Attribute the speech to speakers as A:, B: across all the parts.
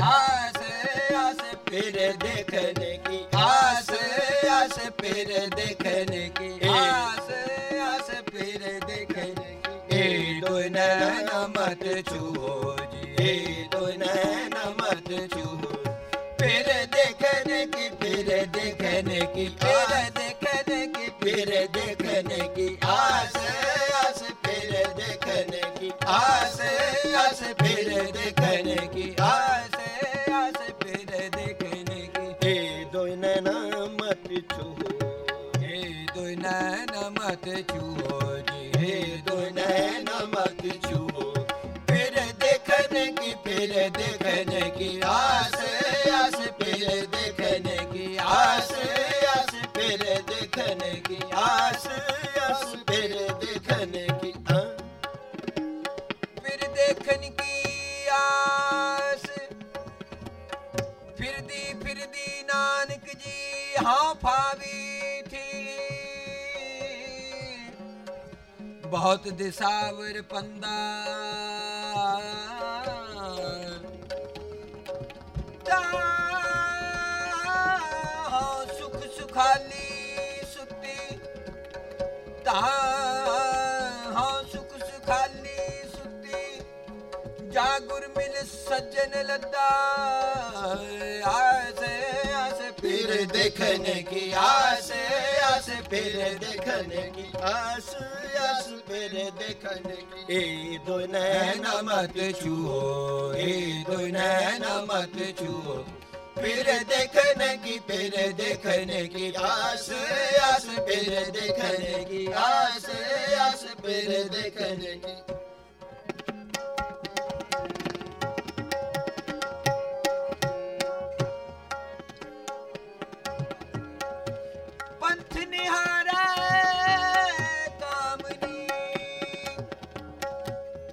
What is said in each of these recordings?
A: आस आस फिर देखने की आस आस फिर देखने की आस आस फिर देखने की ए दो नैन मत छुओ जी ए दो नैन मत छुओ फिर देखने की फिर देखने की फिर देखने की फिर देखने की आस आस हे दो नैन मत छुओ जी हे दो नैन
B: नैना मत छुओ
A: फिर देखने की फिर देखने की आस आस फिर देखने की आस आस फिर देखने की
B: आस आस फिर देखने की हाँ।
A: फिर देखने की आस फिर दी फिर दी नानक जी हाँ फावी ਬਹੁਤ ਦਿਸਾਵਰ ਪੰਦਾ। ਤਾ ਤਾ ਹਾਂ ਸੁਖਾਲੀ ਸੁਤੀ। ਜਾ ਮਿਲ ਸੱਜਣ ਲੱਦਾ। ਆਸੇ फिर देखने की आस आस फिर देखने की
B: आस आस फिर देखने की ए दो
A: नैना
B: नैना
A: मत छुओ ए दो नैना मत छुओ फिर देखने की फिर देखने की आस आस फिर देखने की आस आस फिर देखने की ਪੰਥ ਨਿਹਾਰੈ ਕਾਮਨੀ।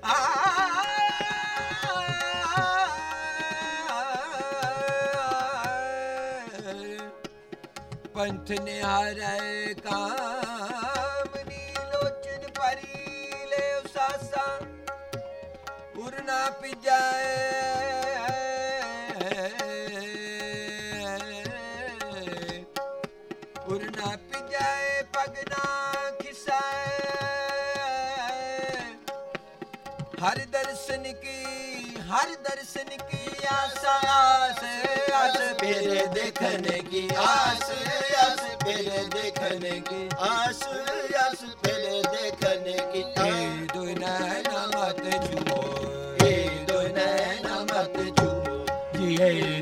A: ਆ ਪੰਥ ਨਿਹਾਰੈ ਕਾਮਨੀ ਲੋਚਨ ਪਰੀ ਲੈ ਉਸਾਸਾ। ਉਰਨਾ ਪਿਜਾਏ दर्शन की हर दर्शन की आशा आस आस फिर देखने की आस आस फिर देखने की
B: आस आस फिर देखने की
A: ए दो नैना मत छुओ ए दो नैना मत छुओ जी ए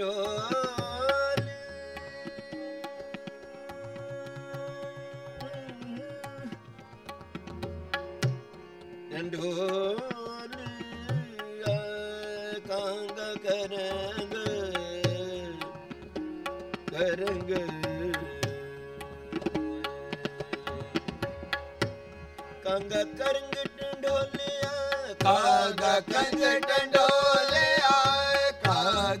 A: ਡੋਲ ਡੰਡੋਲ
B: ਕਾਂਗ
A: ਕਰੰਗ ਕਰੰਗ। ਕਾਂਗ ਕਰੰਗ ਡੰਡੋਲਿਆ ਕਾਂਗ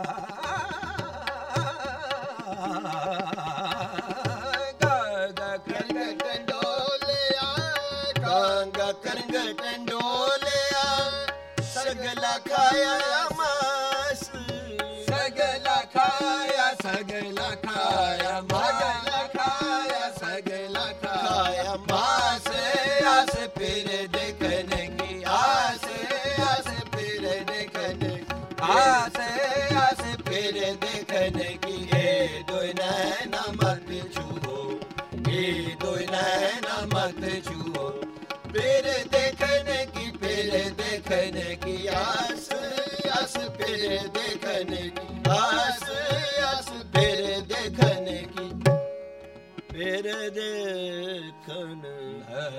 A: ਸਗਲਾ ਖਾਇਆ ਮਾਸ
B: ਸਗਲਾ ਖਾਇਆ ਸਗਲਾ ਖਾਇਆ ਮਗਲਾ ਖਾਇਆ ਸਗਲਾ ਖਾਇਆ ਮਾਸ ਆਸ ਫਿਰ ਦੇਖਣ ਕੀ ਆਸ ਆਸ ਫਿਰ ਦੇਖਣ ਆਸ ਆਸ ਫਿਰ ਦੇਖਣ ਕੀ ਇਹ ਦੋਇ ਨੈਣਾ ਮਤ ਛੂਓ ਇਹ ਦੋਇ ਨੈਣਾ ਮਤ ਛੂਓ ਫਿਰ ਦੇਖਣ ਕੀ ਫਿਰ ਦੇਖਣ ਕੀ ਆਸ ਆਸ ਫਿਰ ਦੇਖਣ ਕੀ ਆਸ ਆਸ ਫਿਰ ਦੇਖਣ ਕੀ
A: ਫਿਰ ਦੇਖਣ
B: ਹੈ